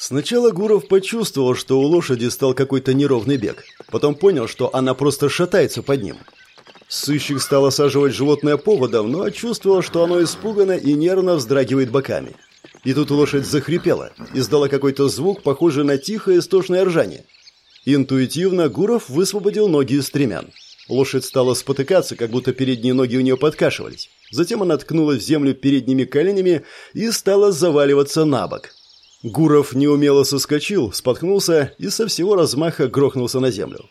Сначала Гуров почувствовал, что у лошади стал какой-то неровный бег. Потом понял, что она просто шатается под ним. Сыщик стал осаживать животное поводом, но чувствовал, что оно испугано и нервно вздрагивает боками. И тут лошадь захрипела, издала какой-то звук, похожий на тихое истошное ржание. Интуитивно Гуров высвободил ноги из стремян. Лошадь стала спотыкаться, как будто передние ноги у нее подкашивались. Затем она ткнулась в землю передними коленями и стала заваливаться на бок. Гуров неумело соскочил, споткнулся и со всего размаха грохнулся на землю.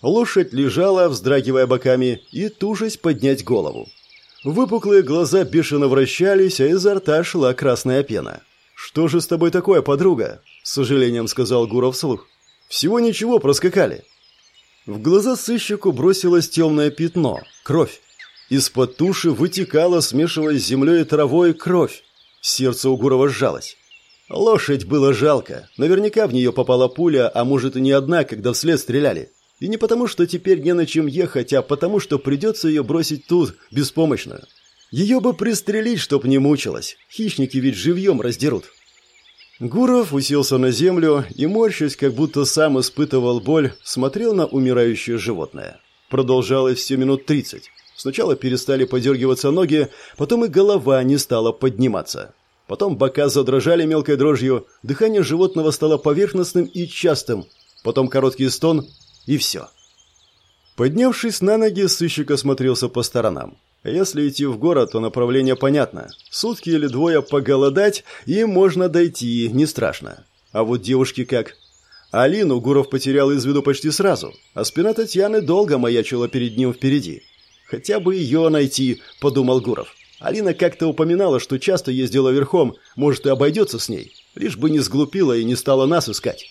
Лошадь лежала, вздрагивая боками, и тужась поднять голову. Выпуклые глаза бешено вращались, а изо рта шла красная пена. «Что же с тобой такое, подруга?» – с сожалением сказал Гуров вслух. «Всего ничего, проскакали». В глаза сыщику бросилось темное пятно – кровь. Из-под туши вытекала, смешиваясь с землей и травой, кровь. Сердце у Гурова сжалось. Лошадь было жалко. Наверняка в нее попала пуля, а может и не одна, когда вслед стреляли. И не потому, что теперь не на чем ехать, а потому, что придется ее бросить тут, беспомощную. Ее бы пристрелить, чтоб не мучилась. Хищники ведь живьем раздерут. Гуров уселся на землю и, морщась, как будто сам испытывал боль, смотрел на умирающее животное. Продолжалось все минут тридцать. Сначала перестали подергиваться ноги, потом и голова не стала подниматься. Потом бока задрожали мелкой дрожью, дыхание животного стало поверхностным и частым, потом короткий стон, и все. Поднявшись на ноги, сыщик осмотрелся по сторонам. Если идти в город, то направление понятно. Сутки или двое поголодать, и можно дойти, не страшно. А вот девушки как? Алину Гуров потерял из виду почти сразу, а спина Татьяны долго маячила перед ним впереди. «Хотя бы ее найти», — подумал Гуров. Алина как-то упоминала, что часто ездила верхом, может и обойдется с ней, лишь бы не сглупила и не стала нас искать.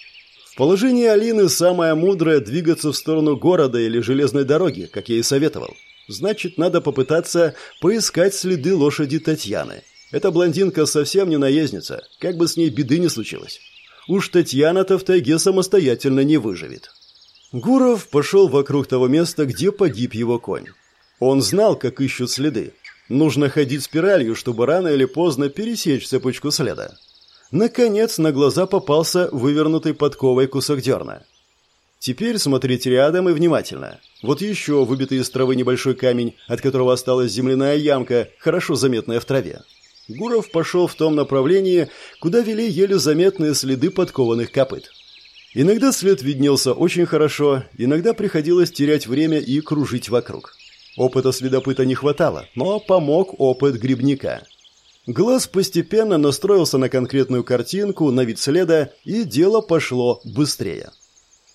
В положении Алины самое мудрое двигаться в сторону города или железной дороги, как я и советовал. Значит, надо попытаться поискать следы лошади Татьяны. Эта блондинка совсем не наездница, как бы с ней беды не случилось. Уж Татьяна-то в тайге самостоятельно не выживет. Гуров пошел вокруг того места, где погиб его конь. Он знал, как ищут следы. Нужно ходить спиралью, чтобы рано или поздно пересечь цепочку следа. Наконец на глаза попался вывернутый подковой кусок дерна. Теперь смотрите рядом и внимательно. Вот еще выбитый из травы небольшой камень, от которого осталась земляная ямка, хорошо заметная в траве. Гуров пошел в том направлении, куда вели еле заметные следы подкованных копыт. Иногда след виднелся очень хорошо, иногда приходилось терять время и кружить вокруг. Опыта следопыта не хватало, но помог опыт грибника. Глаз постепенно настроился на конкретную картинку, на вид следа, и дело пошло быстрее.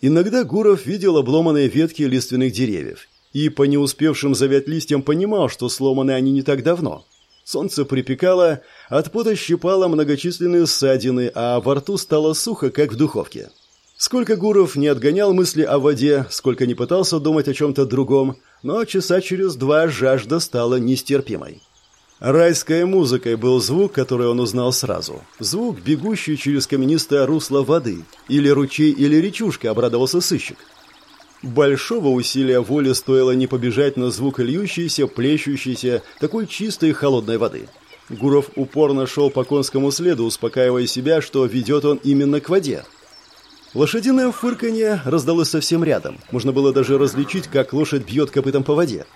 Иногда Гуров видел обломанные ветки лиственных деревьев и по не успевшим завять листьям понимал, что сломаны они не так давно. Солнце припекало, от пота щипало многочисленные ссадины, а во рту стало сухо, как в духовке. Сколько Гуров не отгонял мысли о воде, сколько не пытался думать о чем-то другом, но часа через два жажда стала нестерпимой. Райской музыкой был звук, который он узнал сразу. Звук, бегущий через каменистое русло воды. Или ручей, или речушка, обрадовался сыщик. Большого усилия воли стоило не побежать на звук льющейся, плещущейся, такой чистой холодной воды. Гуров упорно шел по конскому следу, успокаивая себя, что ведет он именно к воде. Лошадиное фырканье раздалось совсем рядом. Можно было даже различить, как лошадь бьет копытом по воде.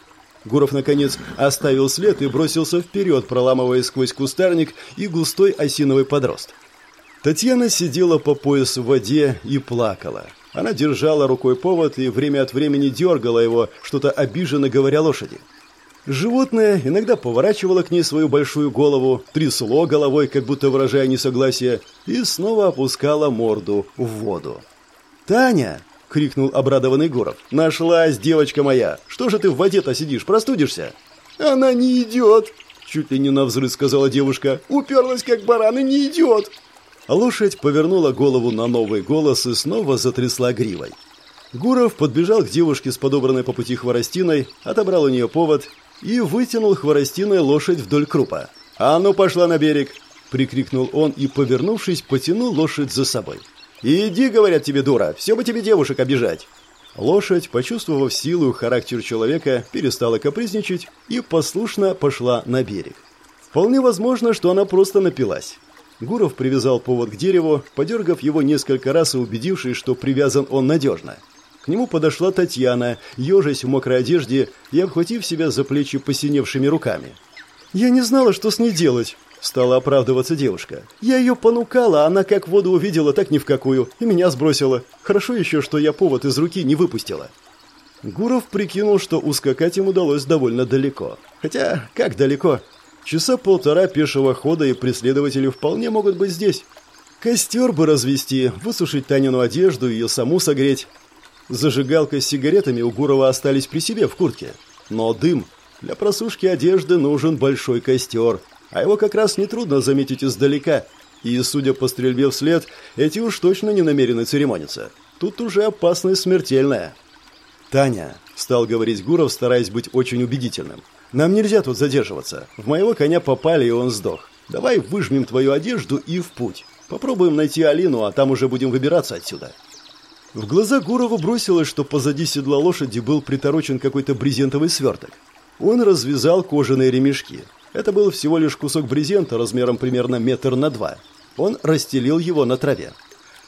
Гуров, наконец, оставил след и бросился вперед, проламывая сквозь кустарник и густой осиновый подрост. Татьяна сидела по пояс в воде и плакала. Она держала рукой повод и время от времени дергала его, что-то обиженно говоря лошади. Животное иногда поворачивало к ней свою большую голову, трясло головой, как будто выражая несогласие, и снова опускало морду в воду. «Таня!» крикнул обрадованный Гуров. «Нашлась, девочка моя! Что же ты в воде-то сидишь, простудишься?» «Она не идет!» Чуть ли не навзрыд сказала девушка. «Уперлась, как баран, и не идет!» Лошадь повернула голову на новый голос и снова затрясла гривой. Гуров подбежал к девушке с подобранной по пути хворостиной, отобрал у нее повод и вытянул хворостиной лошадь вдоль крупа. «А ну, пошла на берег!» – прикрикнул он и, повернувшись, потянул лошадь за собой. «Иди, — говорят тебе, дура, все бы тебе девушек обижать». Лошадь, почувствовав силу характер человека, перестала капризничать и послушно пошла на берег. Вполне возможно, что она просто напилась. Гуров привязал повод к дереву, подергав его несколько раз и убедившись, что привязан он надежно. К нему подошла Татьяна, ежась в мокрой одежде и обхватив себя за плечи посиневшими руками. «Я не знала, что с ней делать», — стала оправдываться девушка. «Я ее понукала, она как воду увидела, так ни в какую, и меня сбросила. Хорошо еще, что я повод из руки не выпустила». Гуров прикинул, что ускакать им удалось довольно далеко. Хотя, как далеко? Часа полтора пешего хода и преследователи вполне могут быть здесь. Костер бы развести, высушить Танину одежду, ее саму согреть. Зажигалка с сигаретами у Гурова остались при себе в куртке. Но дым. Для просушки одежды нужен большой костер. А его как раз нетрудно заметить издалека. И, судя по стрельбе вслед, эти уж точно не намерены церемониться. Тут уже опасность смертельная. «Таня», — стал говорить Гуров, стараясь быть очень убедительным, — «нам нельзя тут задерживаться. В моего коня попали, и он сдох. Давай выжмем твою одежду и в путь. Попробуем найти Алину, а там уже будем выбираться отсюда». В глаза Гурову бросилось, что позади седла лошади был приторочен какой-то брезентовый сверток. Он развязал кожаные ремешки. Это был всего лишь кусок брезента размером примерно метр на два. Он расстелил его на траве.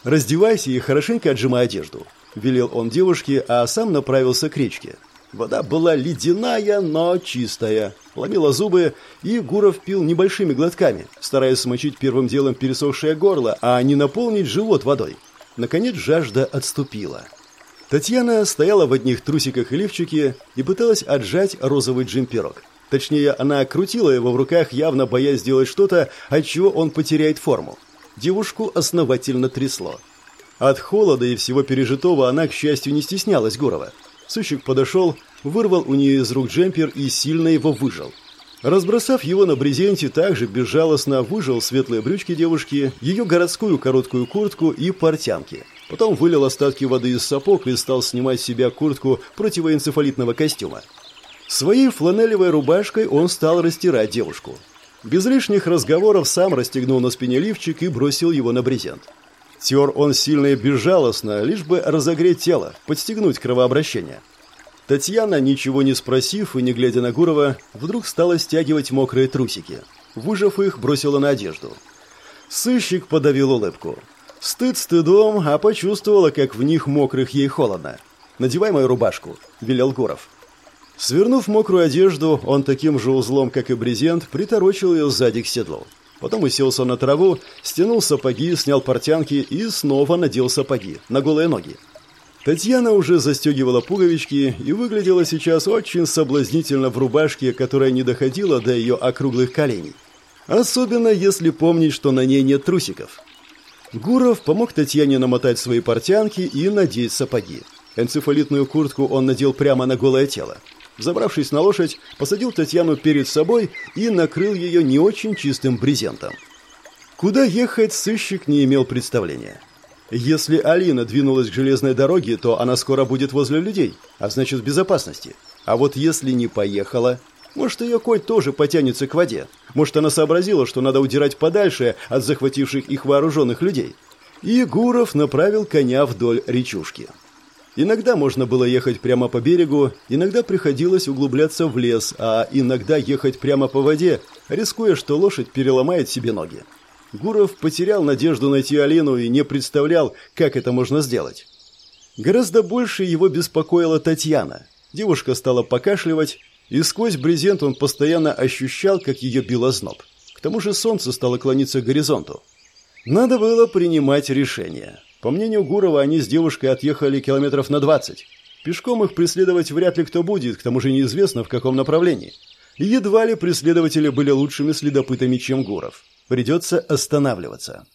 «Раздевайся и хорошенько отжимай одежду велел он девушке, а сам направился к речке. Вода была ледяная, но чистая. Ломила зубы, и Гуров пил небольшими глотками, стараясь смочить первым делом пересохшее горло, а не наполнить живот водой. Наконец жажда отступила. Татьяна стояла в одних трусиках и лифчике и пыталась отжать розовый джемперок. Точнее, она крутила его в руках, явно боясь сделать что-то, от чего он потеряет форму. Девушку основательно трясло. От холода и всего пережитого она, к счастью, не стеснялась Гурова. Сыщик подошел, вырвал у нее из рук джемпер и сильно его выжал. Разбросав его на брезенте, также безжалостно выжал светлые брючки девушки, ее городскую короткую куртку и портянки. Потом вылил остатки воды из сапог и стал снимать с себя куртку противоэнцефалитного костюма. Своей фланелевой рубашкой он стал растирать девушку. Без лишних разговоров сам расстегнул на спине лифчик и бросил его на брезент. Тер он сильно и безжалостно, лишь бы разогреть тело, подстегнуть кровообращение. Татьяна, ничего не спросив и не глядя на Гурова, вдруг стала стягивать мокрые трусики. Выжав их, бросила на одежду. Сыщик подавил улыбку. Стыд стыдом, а почувствовала, как в них мокрых ей холодно. «Надевай мою рубашку», — велел Гуров. Свернув мокрую одежду, он таким же узлом, как и брезент, приторочил ее сзади к седлу. Потом уселся на траву, стянул сапоги, снял портянки и снова надел сапоги на голые ноги. Татьяна уже застегивала пуговички и выглядела сейчас очень соблазнительно в рубашке, которая не доходила до ее округлых коленей. Особенно если помнить, что на ней нет трусиков. Гуров помог Татьяне намотать свои портянки и надеть сапоги. Энцефалитную куртку он надел прямо на голое тело. Забравшись на лошадь, посадил Татьяну перед собой и накрыл ее не очень чистым брезентом. Куда ехать, сыщик не имел представления. Если Алина двинулась к железной дороге, то она скоро будет возле людей, а значит в безопасности. А вот если не поехала, может ее конь тоже потянется к воде. Может она сообразила, что надо удирать подальше от захвативших их вооруженных людей. И Гуров направил коня вдоль речушки. Иногда можно было ехать прямо по берегу, иногда приходилось углубляться в лес, а иногда ехать прямо по воде, рискуя, что лошадь переломает себе ноги. Гуров потерял надежду найти Алину и не представлял, как это можно сделать. Гораздо больше его беспокоила Татьяна. Девушка стала покашливать, и сквозь брезент он постоянно ощущал, как ее било зноб. К тому же солнце стало клониться к горизонту. Надо было принимать решение. По мнению Гурова, они с девушкой отъехали километров на 20. Пешком их преследовать вряд ли кто будет, к тому же неизвестно в каком направлении. Едва ли преследователи были лучшими следопытами, чем Гуров. Придется останавливаться.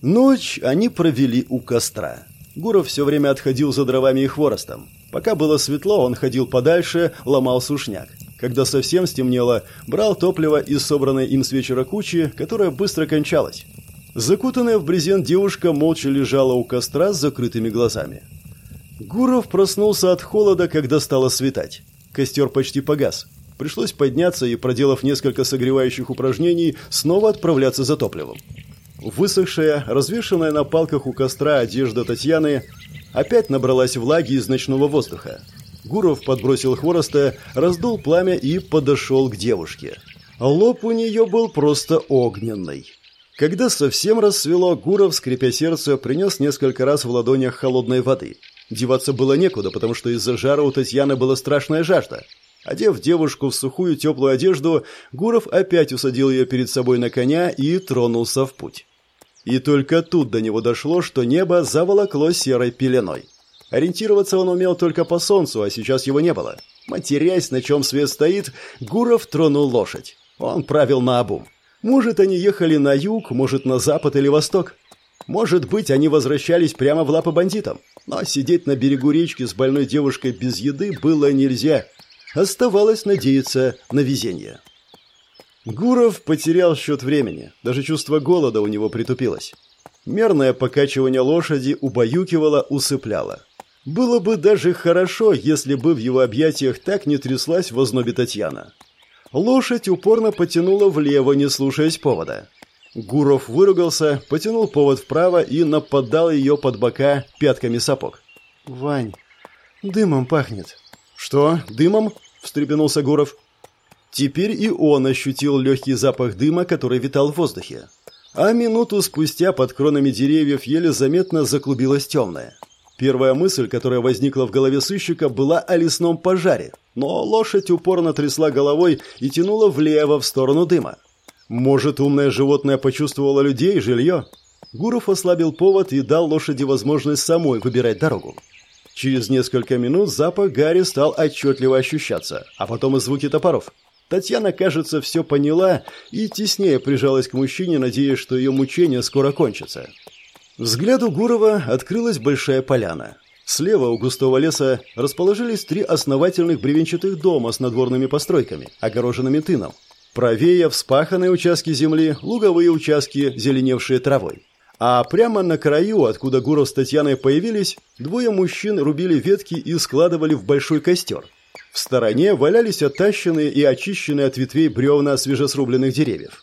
Ночь они провели у костра. Гуров все время отходил за дровами и хворостом. Пока было светло, он ходил подальше, ломал сушняк. Когда совсем стемнело, брал топливо из собранной им с вечера кучи, которая быстро кончалась. Закутанная в брезент девушка молча лежала у костра с закрытыми глазами. Гуров проснулся от холода, когда стало светать. Костер почти погас. Пришлось подняться и, проделав несколько согревающих упражнений, снова отправляться за топливом. Высохшая, развешенная на палках у костра одежда Татьяны опять набралась влаги из ночного воздуха. Гуров подбросил хвороста, раздул пламя и подошел к девушке. Лоб у нее был просто огненный. Когда совсем рассвело, Гуров, скрипя сердце, принес несколько раз в ладонях холодной воды. Деваться было некуда, потому что из-за жара у Татьяны была страшная жажда. Одев девушку в сухую теплую одежду, Гуров опять усадил ее перед собой на коня и тронулся в путь. И только тут до него дошло, что небо заволокло серой пеленой. Ориентироваться он умел только по солнцу, а сейчас его не было. Матерясь, на чем свет стоит, Гуров тронул лошадь. Он правил на обум. Может, они ехали на юг, может, на запад или восток. Может быть, они возвращались прямо в лапы бандитам. Но сидеть на берегу речки с больной девушкой без еды было нельзя. Оставалось надеяться на везение. Гуров потерял счет времени. Даже чувство голода у него притупилось. Мерное покачивание лошади убаюкивало, усыпляло. Было бы даже хорошо, если бы в его объятиях так не тряслась в ознобе Татьяна. Лошадь упорно потянула влево, не слушаясь повода. Гуров выругался, потянул повод вправо и нападал ее под бока пятками сапог. «Вань, дымом пахнет». «Что, дымом?» – встрепенулся Гуров. Теперь и он ощутил легкий запах дыма, который витал в воздухе. А минуту спустя под кронами деревьев еле заметно заклубилась темная. Первая мысль, которая возникла в голове сыщика, была о лесном пожаре, но лошадь упорно трясла головой и тянула влево в сторону дыма. Может, умное животное почувствовало людей и жилье? Гуров ослабил повод и дал лошади возможность самой выбирать дорогу. Через несколько минут запах гари стал отчетливо ощущаться, а потом и звуки топоров. Татьяна, кажется, все поняла и теснее прижалась к мужчине, надеясь, что ее мучения скоро кончатся. Взгляду Гурова открылась большая поляна. Слева у густого леса расположились три основательных бревенчатых дома с надворными постройками, огороженными тыном. Правее вспаханные участки земли, луговые участки, зеленевшие травой. А прямо на краю, откуда Гуров с Татьяной появились, двое мужчин рубили ветки и складывали в большой костер – в стороне валялись оттащенные и очищенные от ветвей бревна свежесрубленных деревьев.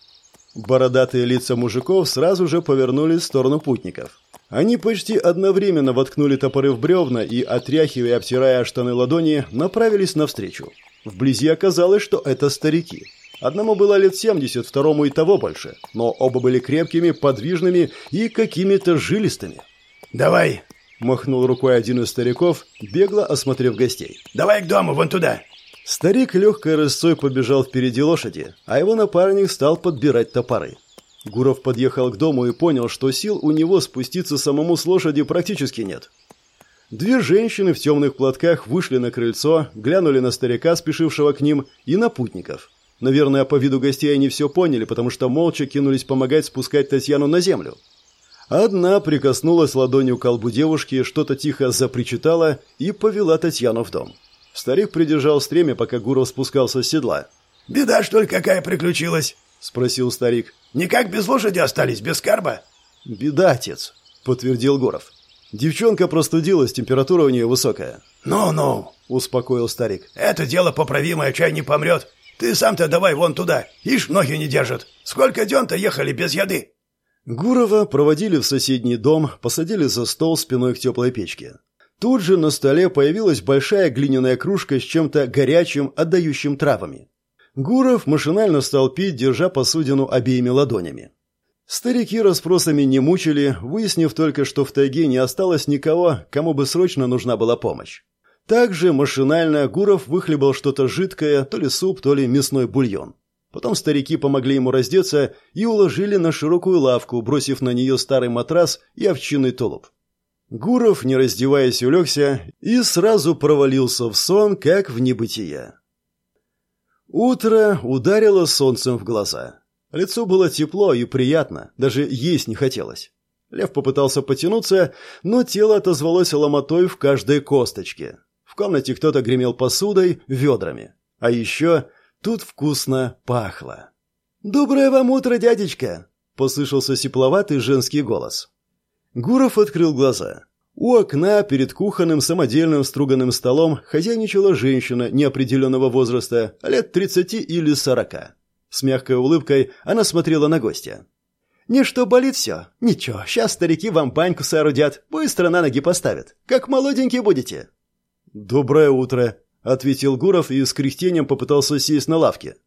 Бородатые лица мужиков сразу же повернулись в сторону путников. Они почти одновременно воткнули топоры в бревна и, отряхивая и обтирая штаны ладони, направились навстречу. Вблизи оказалось, что это старики. Одному было лет 70, второму и того больше, но оба были крепкими, подвижными и какими-то жилистыми. «Давай, Махнул рукой один из стариков, бегло осмотрев гостей. «Давай к дому, вон туда!» Старик легкой рысцой побежал впереди лошади, а его напарник стал подбирать топоры. Гуров подъехал к дому и понял, что сил у него спуститься самому с лошади практически нет. Две женщины в темных платках вышли на крыльцо, глянули на старика, спешившего к ним, и на путников. Наверное, по виду гостей они все поняли, потому что молча кинулись помогать спускать Татьяну на землю. Одна прикоснулась ладонью к колбу девушки, что-то тихо запричитала и повела Татьяну в дом. Старик придержал стремя, пока Гуров спускался с седла. «Беда, что ли, какая приключилась?» — спросил старик. «Никак без лошади остались, без карба?» «Беда, отец», — подтвердил Гуров. «Девчонка простудилась, температура у нее высокая». «Ну-ну», — успокоил старик. «Это дело поправимое, чай не помрет. Ты сам-то давай вон туда, ишь, ноги не держат. Сколько дён-то ехали без еды?» Гурова проводили в соседний дом, посадили за стол спиной к теплой печке. Тут же на столе появилась большая глиняная кружка с чем-то горячим, отдающим травами. Гуров машинально стал пить, держа посудину обеими ладонями. Старики расспросами не мучили, выяснив только, что в тайге не осталось никого, кому бы срочно нужна была помощь. Также машинально Гуров выхлебал что-то жидкое, то ли суп, то ли мясной бульон. Потом старики помогли ему раздеться и уложили на широкую лавку, бросив на нее старый матрас и овчинный тулуп. Гуров, не раздеваясь, улегся и сразу провалился в сон, как в небытие. Утро ударило солнцем в глаза. Лицо было тепло и приятно, даже есть не хотелось. Лев попытался потянуться, но тело отозвалось ломотой в каждой косточке. В комнате кто-то гремел посудой, ведрами. А еще Тут вкусно пахло. «Доброе вам утро, дядечка!» – послышался сипловатый женский голос. Гуров открыл глаза. У окна перед кухонным самодельным струганным столом хозяйничала женщина неопределенного возраста, лет тридцати или сорока. С мягкой улыбкой она смотрела на гостя. «Ничто болит все? Ничего, сейчас старики вам баньку соорудят, быстро на ноги поставят. Как молоденькие будете?» «Доброе утро», — ответил Гуров и с кряхтением попытался сесть на лавке.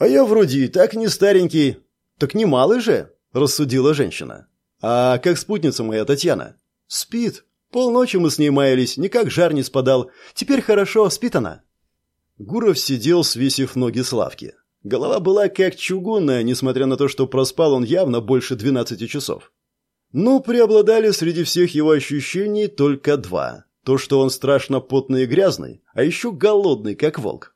А я вроде и так не старенький. Так не малый же, рассудила женщина. А как спутница моя Татьяна? Спит. Полночи мы с ней маялись, никак жар не спадал. Теперь хорошо, спит она. Гуров сидел, свесив ноги с лавки. Голова была как чугунная, несмотря на то, что проспал он явно больше 12 часов. Но преобладали среди всех его ощущений только два. То, что он страшно потный и грязный, а еще голодный, как волк.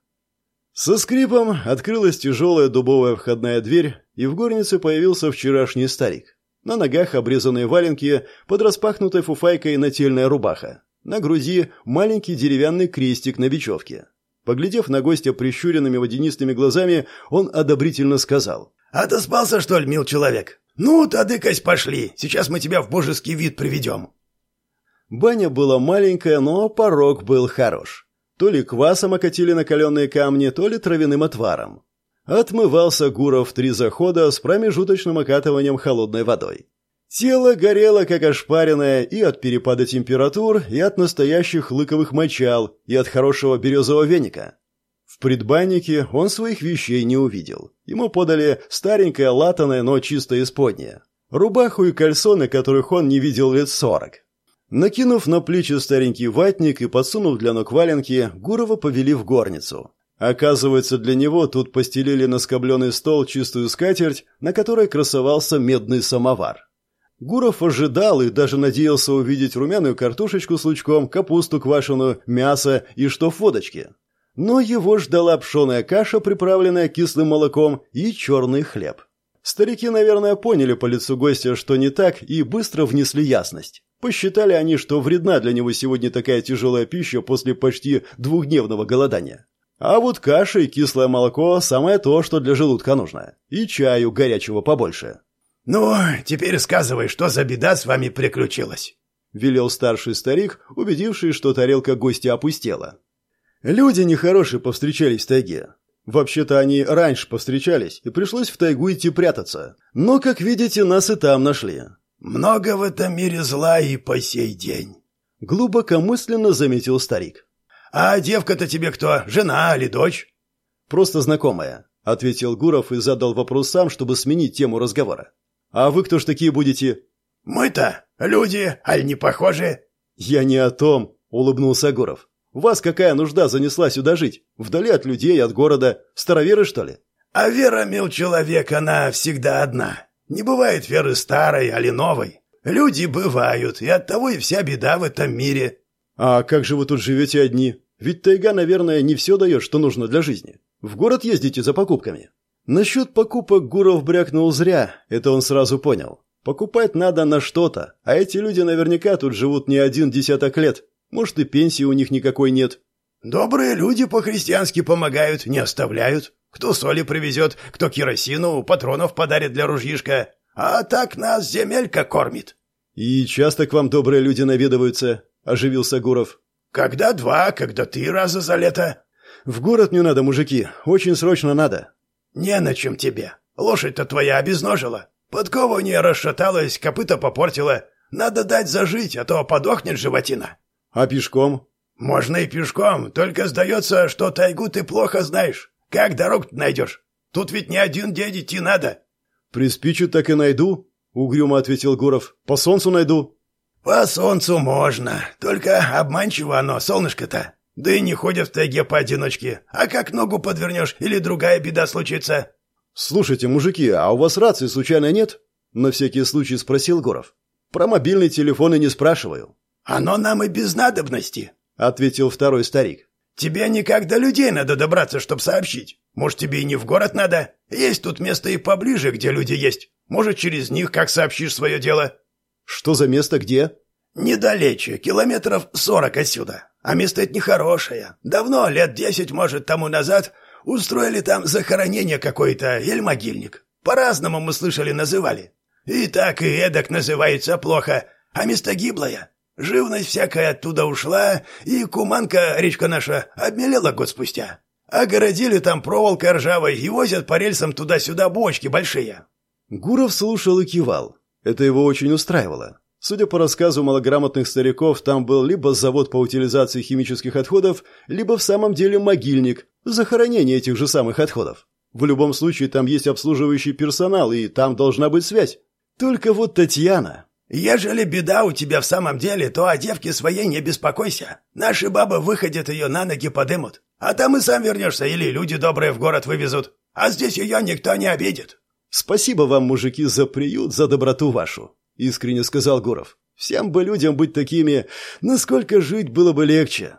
Со скрипом открылась тяжелая дубовая входная дверь, и в горнице появился вчерашний старик. На ногах обрезанные валенки, под распахнутой фуфайкой нательная рубаха. На груди маленький деревянный крестик на бечевке. Поглядев на гостя прищуренными водянистыми глазами, он одобрительно сказал. «Отоспался, что ли, мил человек? Ну, тадыкась, пошли. Сейчас мы тебя в божеский вид приведем». Баня была маленькая, но порог был хорош. То ли квасом окатили накаленные камни, то ли травяным отваром. Отмывался Гуров три захода с промежуточным окатыванием холодной водой. Тело горело, как ошпаренное, и от перепада температур, и от настоящих лыковых мочал, и от хорошего березового веника. В предбаннике он своих вещей не увидел. Ему подали старенькое латаное, но чисто исподнее. Рубаху и кальсоны, которых он не видел лет сорок. Накинув на плечи старенький ватник и подсунув для ног валенки, Гурова повели в горницу. Оказывается, для него тут постелили на скобленный стол чистую скатерть, на которой красовался медный самовар. Гуров ожидал и даже надеялся увидеть румяную картошечку с лучком, капусту квашеную, мясо и что в водочке. Но его ждала пшеная каша, приправленная кислым молоком, и черный хлеб. Старики, наверное, поняли по лицу гостя, что не так, и быстро внесли ясность. Посчитали они, что вредна для него сегодня такая тяжелая пища после почти двухдневного голодания. А вот каша и кислое молоко – самое то, что для желудка нужно. И чаю горячего побольше. «Ну, теперь сказывай, что за беда с вами приключилась?» – велел старший старик, убедившись, что тарелка гостя опустела. «Люди нехорошие повстречались в тайге. Вообще-то они раньше повстречались, и пришлось в тайгу идти прятаться. Но, как видите, нас и там нашли. «Много в этом мире зла и по сей день», — глубокомысленно заметил старик. «А девка-то тебе кто, жена или дочь?» «Просто знакомая», — ответил Гуров и задал вопрос сам, чтобы сменить тему разговора. «А вы кто ж такие будете?» «Мы-то люди, аль не похожи?» «Я не о том», — улыбнулся Гуров. «Вас какая нужда занесла сюда жить? Вдали от людей, от города. Староверы, что ли?» «А вера, мил человек, она всегда одна. Не бывает веры старой, али новой. Люди бывают, и оттого и вся беда в этом мире. А как же вы тут живете одни? Ведь тайга, наверное, не все дает, что нужно для жизни. В город ездите за покупками. Насчет покупок Гуров брякнул зря, это он сразу понял. Покупать надо на что-то, а эти люди наверняка тут живут не один десяток лет. Может, и пенсии у них никакой нет. Добрые люди по-христиански помогают, не оставляют. Кто соли привезет, кто керосину, патронов подарит для ружьишка. А так нас земелька кормит». «И часто к вам добрые люди наведываются?» – оживился Гуров. «Когда два, когда три раза за лето». «В город не надо, мужики. Очень срочно надо». «Не на чем тебе. Лошадь-то твоя обезножила. Подкова у нее расшаталась, копыта попортила. Надо дать зажить, а то подохнет животина». «А пешком?» «Можно и пешком, только сдается, что тайгу ты плохо знаешь. Как дорогу найдешь? Тут ведь не один день идти надо. Приспичу, так и найду, угрюмо ответил Гуров. По солнцу найду. По солнцу можно, только обманчиво оно, солнышко-то. Да и не ходят в тайге поодиночке. А как ногу подвернешь или другая беда случится? Слушайте, мужики, а у вас рации случайно нет? На всякий случай спросил Гуров. Про мобильный телефон и не спрашиваю. Оно нам и без надобности, ответил второй старик. Тебе никак до людей надо добраться, чтобы сообщить. Может, тебе и не в город надо? Есть тут место и поближе, где люди есть. Может, через них как сообщишь свое дело?» «Что за место где?» «Недалече, километров сорок отсюда. А место это нехорошее. Давно, лет десять, может, тому назад, устроили там захоронение какое-то или могильник. По-разному мы слышали, называли. И так и эдак называется плохо, а место гиблое. Живность всякая оттуда ушла, и Куманка, речка наша, обмелела год спустя. Огородили там проволокой ржавой и возят по рельсам туда-сюда бочки большие». Гуров слушал и кивал. Это его очень устраивало. Судя по рассказу малограмотных стариков, там был либо завод по утилизации химических отходов, либо в самом деле могильник, захоронение этих же самых отходов. В любом случае там есть обслуживающий персонал, и там должна быть связь. Только вот Татьяна... «Ежели беда у тебя в самом деле, то о девке своей не беспокойся. Наши бабы выходят ее на ноги подымут. А там и сам вернешься, или люди добрые в город вывезут. А здесь ее никто не обидит». «Спасибо вам, мужики, за приют, за доброту вашу», — искренне сказал Гуров. «Всем бы людям быть такими, насколько жить было бы легче».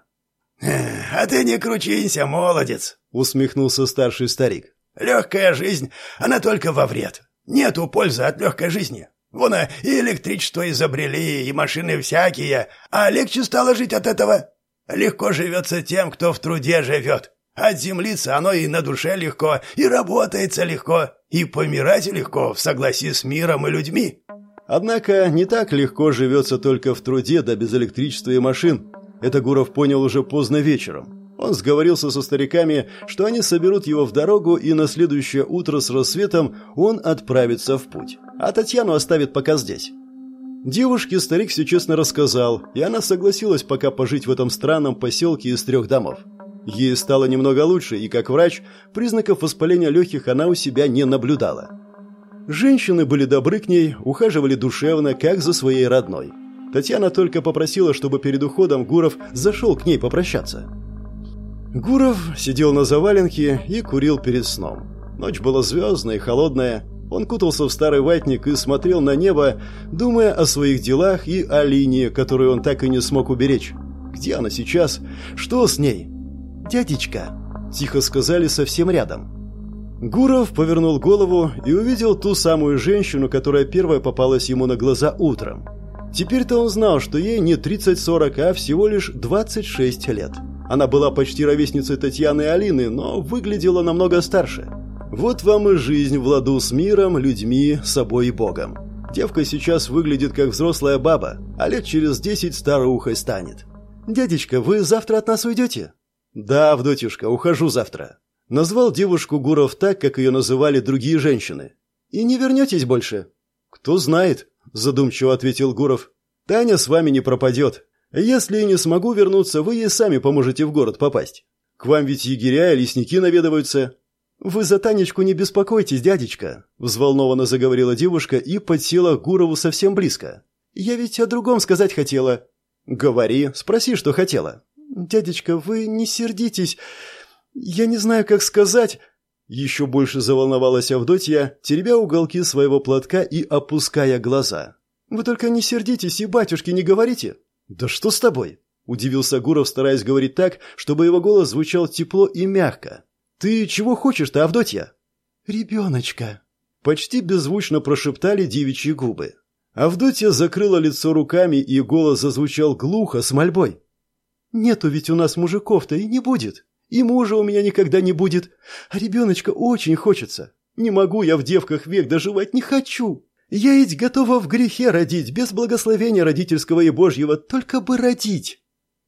«А ты не кручинься, молодец», — усмехнулся старший старик. «Легкая жизнь, она только во вред. Нету пользы от легкой жизни. Вон и электричество изобрели, и машины всякие, а легче стало жить от этого. Легко живется тем, кто в труде живет. От землицы оно и на душе легко, и работается легко, и помирать легко в согласии с миром и людьми». Однако не так легко живется только в труде, да без электричества и машин. Это Гуров понял уже поздно вечером. Он сговорился со стариками, что они соберут его в дорогу, и на следующее утро с рассветом он отправится в путь. А Татьяну оставит пока здесь. Девушке старик все честно рассказал, и она согласилась пока пожить в этом странном поселке из трех домов. Ей стало немного лучше, и как врач, признаков воспаления легких она у себя не наблюдала. Женщины были добры к ней, ухаживали душевно, как за своей родной. Татьяна только попросила, чтобы перед уходом Гуров зашел к ней попрощаться. Гуров сидел на заваленке и курил перед сном. Ночь была звездная и холодная. Он кутался в старый ватник и смотрел на небо, думая о своих делах и о линии, которую он так и не смог уберечь. Где она сейчас? Что с ней? «Дядечка!» – тихо сказали совсем рядом. Гуров повернул голову и увидел ту самую женщину, которая первая попалась ему на глаза утром. Теперь-то он знал, что ей не 30-40, а всего лишь 26 лет. Она была почти ровесницей Татьяны и Алины, но выглядела намного старше. Вот вам и жизнь в ладу с миром, людьми, собой и Богом. Девка сейчас выглядит как взрослая баба, а лет через 10 старухой станет. «Дядечка, вы завтра от нас уйдете?» «Да, Авдотьюшка, ухожу завтра». Назвал девушку Гуров так, как ее называли другие женщины. «И не вернетесь больше?» «Кто знает», задумчиво ответил Гуров. Таня с вами не пропадет. Если и не смогу вернуться, вы ей сами поможете в город попасть. К вам ведь егеря и лесники наведываются. Вы за Танечку не беспокойтесь, дядечка, взволнованно заговорила девушка и подсела к Гурову совсем близко. Я ведь о другом сказать хотела. Говори, спроси, что хотела. Дядечка, вы не сердитесь. Я не знаю, как сказать. Еще больше заволновалась Авдотья, теребя уголки своего платка и опуская глаза. «Вы только не сердитесь и батюшке не говорите!» «Да что с тобой?» – удивился Гуров, стараясь говорить так, чтобы его голос звучал тепло и мягко. «Ты чего хочешь-то, Авдотья?» «Ребеночка!» Почти беззвучно прошептали девичьи губы. Авдотья закрыла лицо руками, и голос зазвучал глухо, с мольбой. «Нету ведь у нас мужиков-то и не будет. И мужа у меня никогда не будет. А ребеночка очень хочется. Не могу я в девках век доживать, не хочу. Я ведь готова в грехе родить, без благословения родительского и божьего, только бы родить.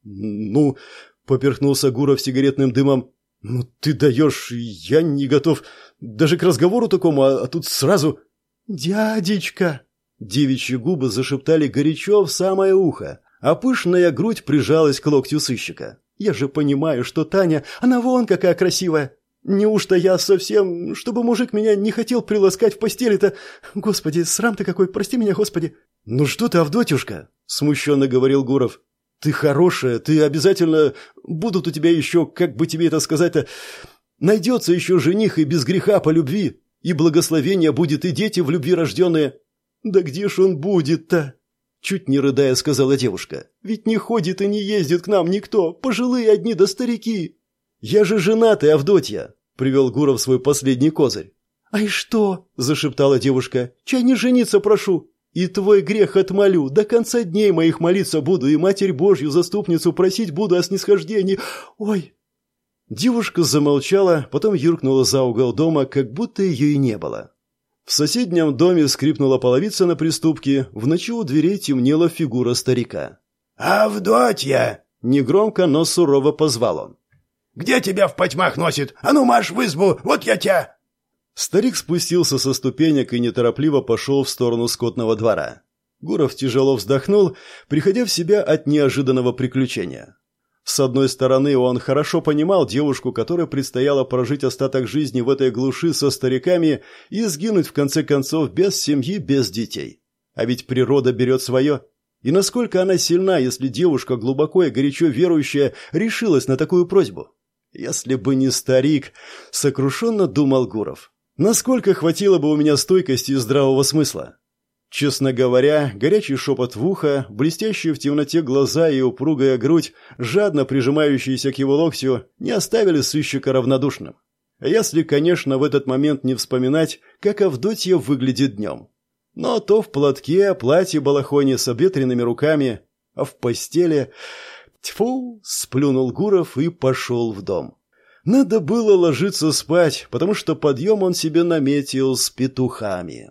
Ну, поперхнулся Гуров сигаретным дымом. Ну, ты даешь, я не готов даже к разговору такому, а, а тут сразу... Дядечка! Девичьи губы зашептали горячо в самое ухо, а пышная грудь прижалась к локтю сыщика. Я же понимаю, что Таня, она вон какая красивая. Неужто я совсем, чтобы мужик меня не хотел приласкать в постели-то? Господи, срам ты какой, прости меня, Господи. Ну что ты, Авдотюшка, смущенно говорил Гуров. Ты хорошая, ты обязательно... Будут у тебя еще, как бы тебе это сказать-то... Найдется еще жених и без греха по любви, и благословение будет и дети в любви рожденные. Да где ж он будет-то? Чуть не рыдая, сказала девушка. «Ведь не ходит и не ездит к нам никто, пожилые одни да старики». «Я же женатый, Авдотья», — привел Гуров свой последний козырь. «Ай что?» — зашептала девушка. «Чай не жениться прошу. И твой грех отмолю. До конца дней моих молиться буду, и Матерь Божью заступницу просить буду о снисхождении. Ой!» Девушка замолчала, потом юркнула за угол дома, как будто ее и не было. В соседнем доме скрипнула половица на приступке, в ночи у дверей темнела фигура старика. «Авдотья!» — негромко, но сурово позвал он. «Где тебя в потьмах носит? А ну марш в избу, вот я тебя!» Старик спустился со ступенек и неторопливо пошел в сторону скотного двора. Гуров тяжело вздохнул, приходя в себя от неожиданного приключения. С одной стороны, он хорошо понимал девушку, которой предстояло прожить остаток жизни в этой глуши со стариками и сгинуть в конце концов без семьи, без детей. А ведь природа берет свое. И насколько она сильна, если девушка, глубоко и горячо верующая, решилась на такую просьбу? Если бы не старик, сокрушенно думал Гуров. Насколько хватило бы у меня стойкости и здравого смысла? Честно говоря, горячий шепот в ухо, блестящие в темноте глаза и упругая грудь, жадно прижимающиеся к его локтю, не оставили сыщика равнодушным. Если, конечно, в этот момент не вспоминать, как Авдотья выглядит днем. Но то в платке, платье балахоне с обветренными руками, а в постели... Тьфу! сплюнул Гуров и пошел в дом. Надо было ложиться спать, потому что подъем он себе наметил с петухами.